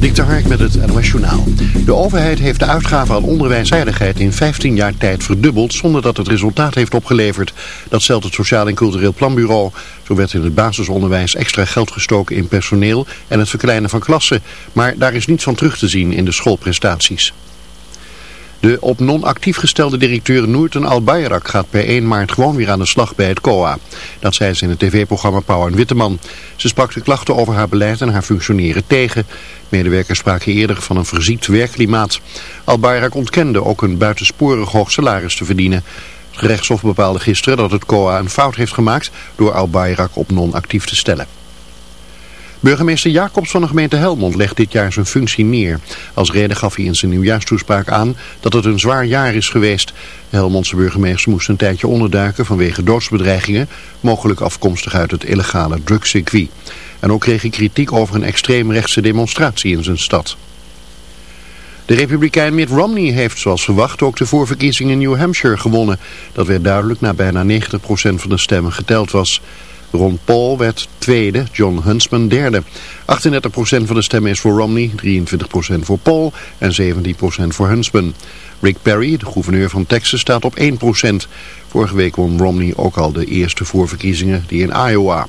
Dik de Hark met het NOS. De overheid heeft de uitgaven aan onderwijsveiligheid in 15 jaar tijd verdubbeld zonder dat het resultaat heeft opgeleverd. Dat stelt het Sociaal en Cultureel Planbureau. Zo werd in het basisonderwijs extra geld gestoken in personeel en het verkleinen van klassen. Maar daar is niets van terug te zien in de schoolprestaties. De op non-actief gestelde directeur Noorten Al-Bayrak gaat per 1 maart gewoon weer aan de slag bij het COA. Dat zei ze in het tv-programma Pauw en Witteman. Ze sprak de klachten over haar beleid en haar functioneren tegen. Medewerkers spraken eerder van een verziekt werkklimaat. Al-Bayrak ontkende ook een buitensporig hoog salaris te verdienen. Het gerechtshof bepaalde gisteren dat het COA een fout heeft gemaakt door Al-Bayrak op non-actief te stellen. Burgemeester Jacobs van de gemeente Helmond legt dit jaar zijn functie neer. Als reden gaf hij in zijn nieuwjaarstoespraak aan dat het een zwaar jaar is geweest. De Helmondse burgemeester moest een tijdje onderduiken vanwege doodsbedreigingen, mogelijk afkomstig uit het illegale drugscircuit. En ook kreeg hij kritiek over een extreemrechtse demonstratie in zijn stad. De republikein Mitt Romney heeft zoals verwacht ook de voorverkiezingen in New Hampshire gewonnen. Dat werd duidelijk na bijna 90% van de stemmen geteld was. Ron Paul werd tweede, John Huntsman derde. 38% van de stemmen is voor Romney, 23% voor Paul en 17% voor Huntsman. Rick Perry, de gouverneur van Texas, staat op 1%. Vorige week won Romney ook al de eerste voorverkiezingen, die in Iowa.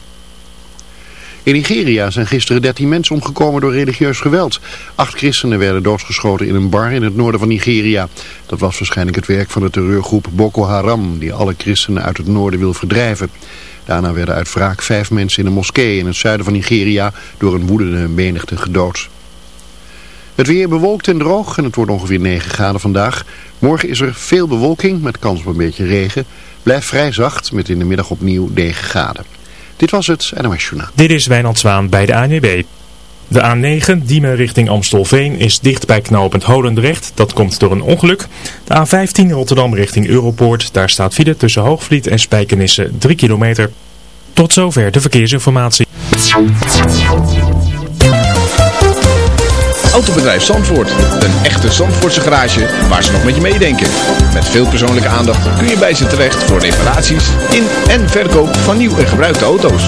In Nigeria zijn gisteren 13 mensen omgekomen door religieus geweld. Acht christenen werden doodgeschoten in een bar in het noorden van Nigeria. Dat was waarschijnlijk het werk van de terreurgroep Boko Haram, die alle christenen uit het noorden wil verdrijven. Daarna werden uit wraak vijf mensen in een moskee in het zuiden van Nigeria door een woedende menigte gedood. Het weer bewolkt en droog en het wordt ongeveer 9 graden vandaag. Morgen is er veel bewolking met kans op een beetje regen. Blijft vrij zacht met in de middag opnieuw 9 graden. Dit was het NOS Journaal. Dit is Wijnand Zwaan bij de ANWB. De A9, Diemen richting Amstelveen, is dicht bij knooppunt Holendrecht. Dat komt door een ongeluk. De A15 Rotterdam richting Europoort. Daar staat file tussen Hoogvliet en Spijkenisse 3 kilometer. Tot zover de verkeersinformatie. Autobedrijf Zandvoort. Een echte Zandvoortse garage waar ze nog met je meedenken. Met veel persoonlijke aandacht kun je bij ze terecht voor reparaties in en verkoop van nieuw en gebruikte auto's.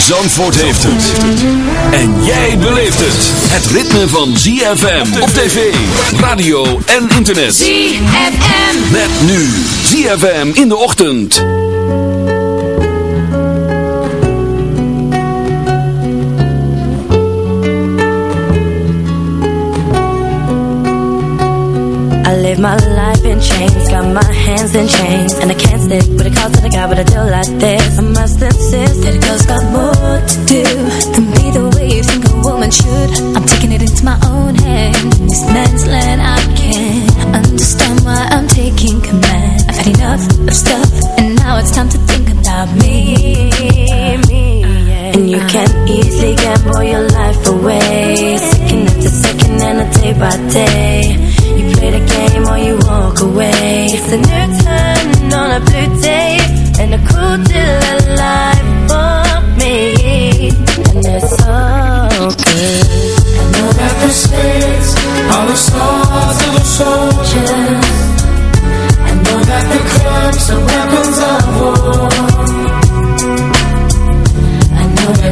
Zandvoort heeft het. En jij beleeft het. Het ritme van ZFM op tv, radio en internet. ZFM. Met nu ZFM in de ochtend. I live my life in chains, got my hands in chains And I can't stick with a call guy with a deal like this I must insist that a girl's got more to do Than be the way you think a woman should I'm taking it into my own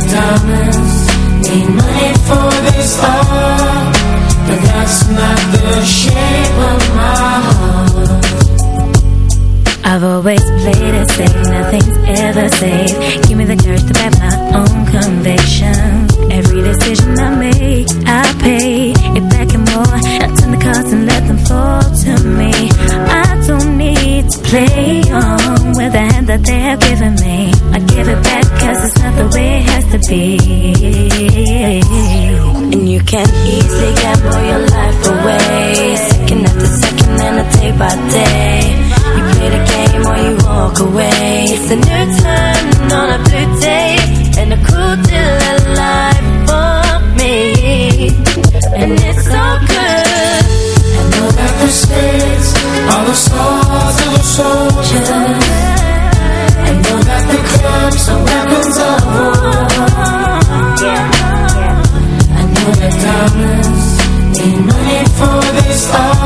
Diamonds need money for this art. But that's not the shape of my heart. I've always played it safe, nothing's ever safe. Give me the courage to back my own conviction. Every decision I make, I pay it back and more. I turn the cards and let them fall to me. I don't need to play on with the hand that they have given me. I give it back cause it's not the way it has to be And you can easily gamble your life away. Second after second and a day by day. You play the game or you walk away. It's a new turn on a blue day. And a cool deal of life for me. And it's so good. I know that the states are the stars of the soldiers. Need money for this stars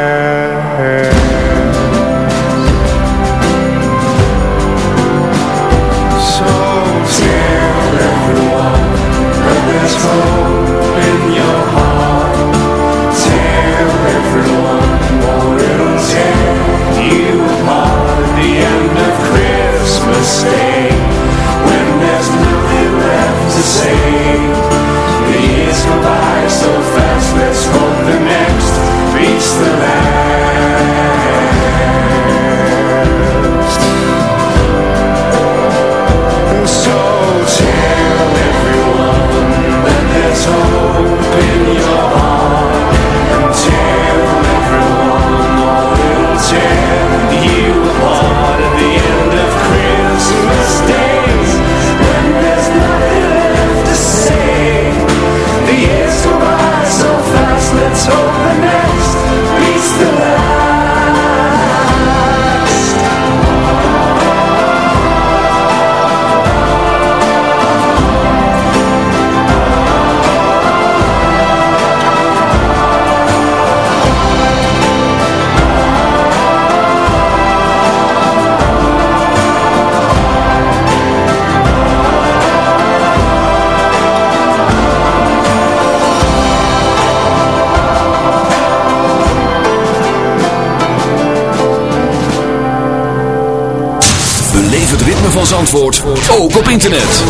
internet.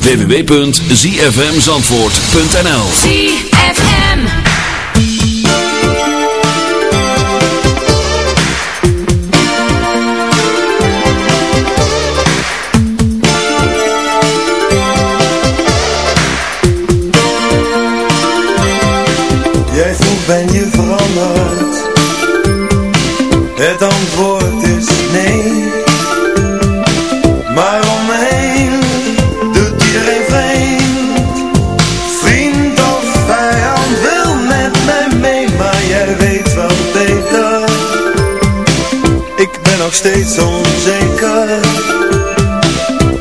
www.zfmzandvoort.nl ZFM Jij vroeg ben je veranderd Het antwoord nog steeds onzeker.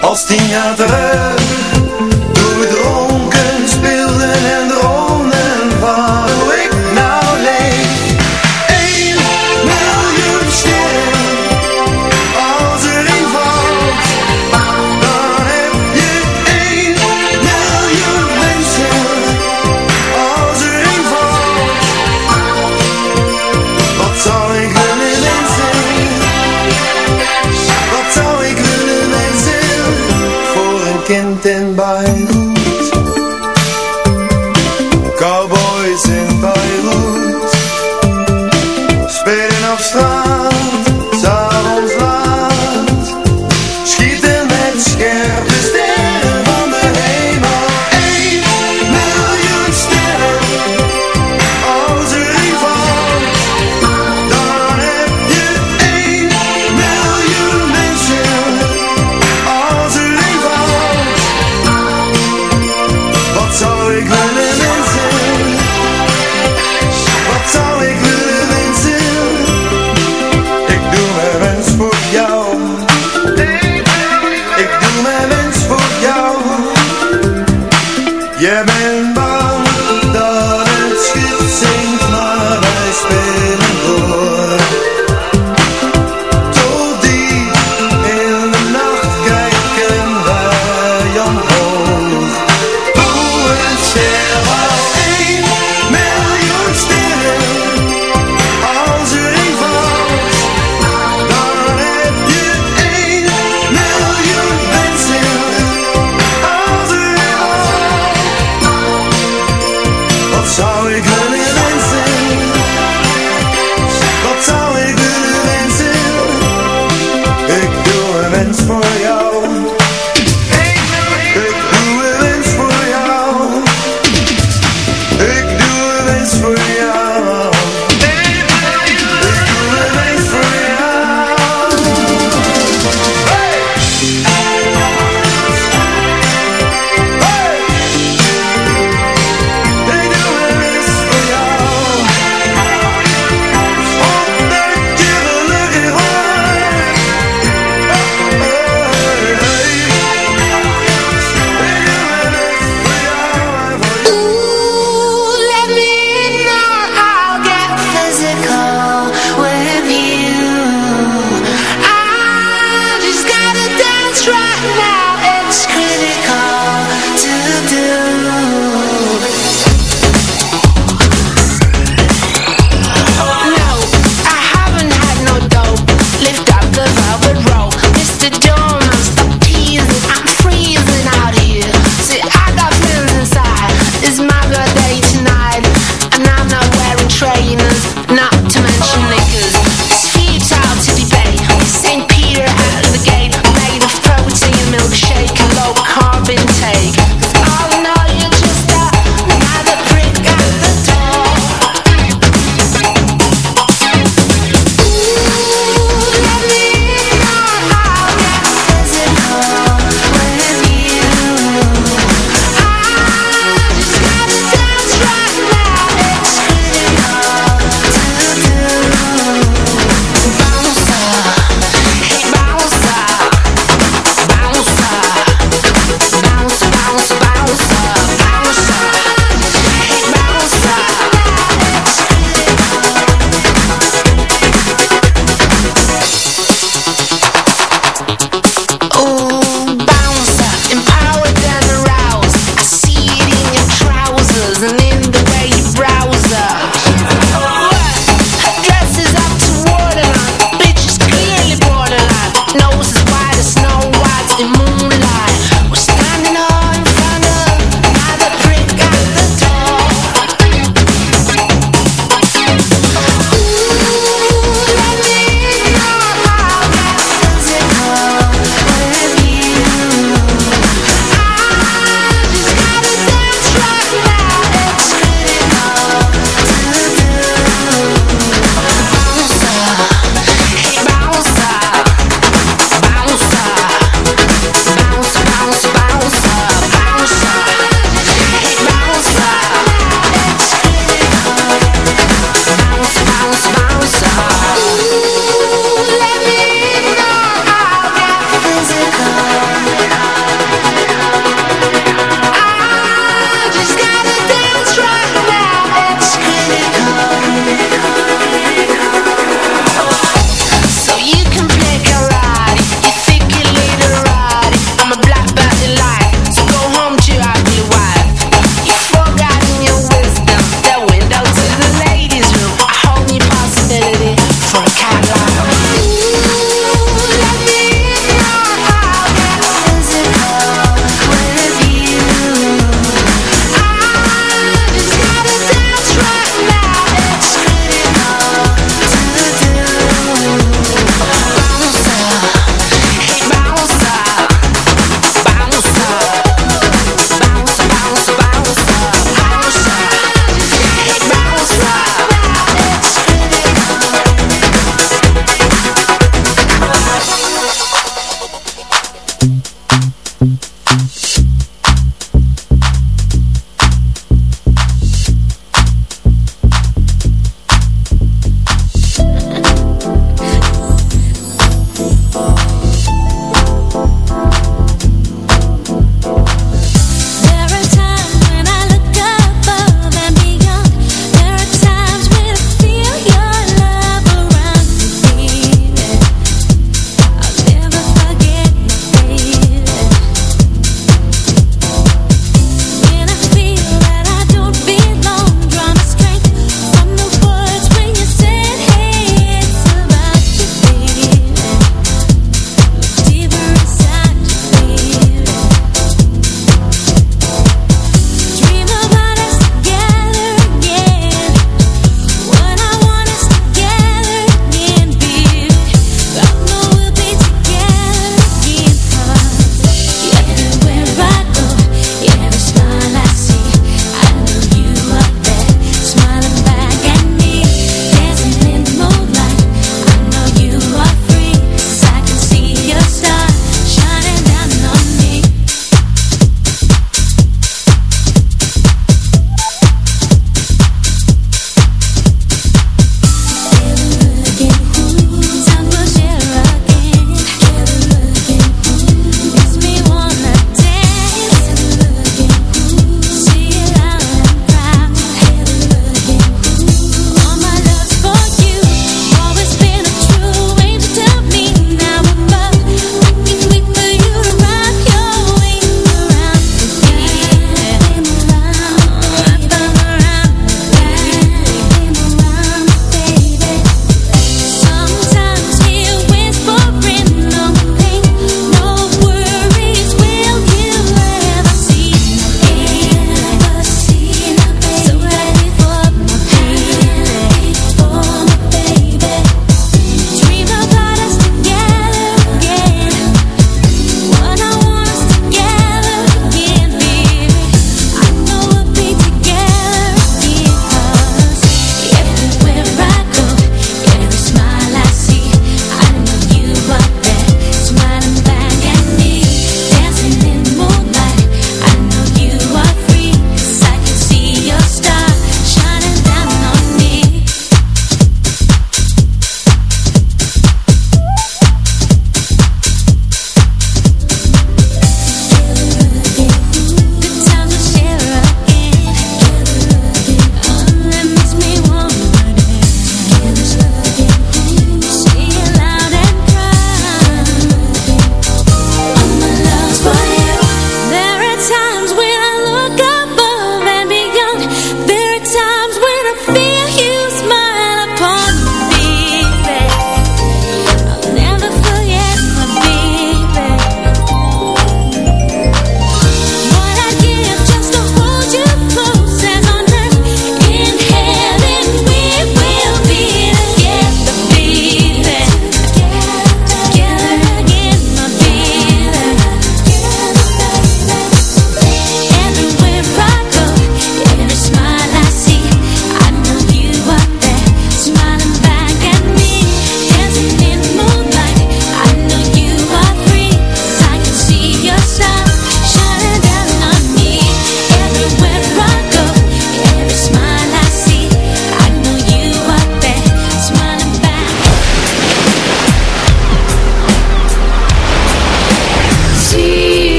Als tien jaar terug,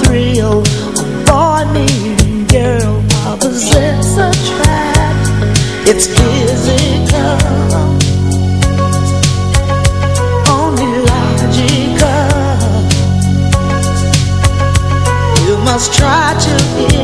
thrill boy meeting girl opposites attract. It's physical, only logical. You must try to.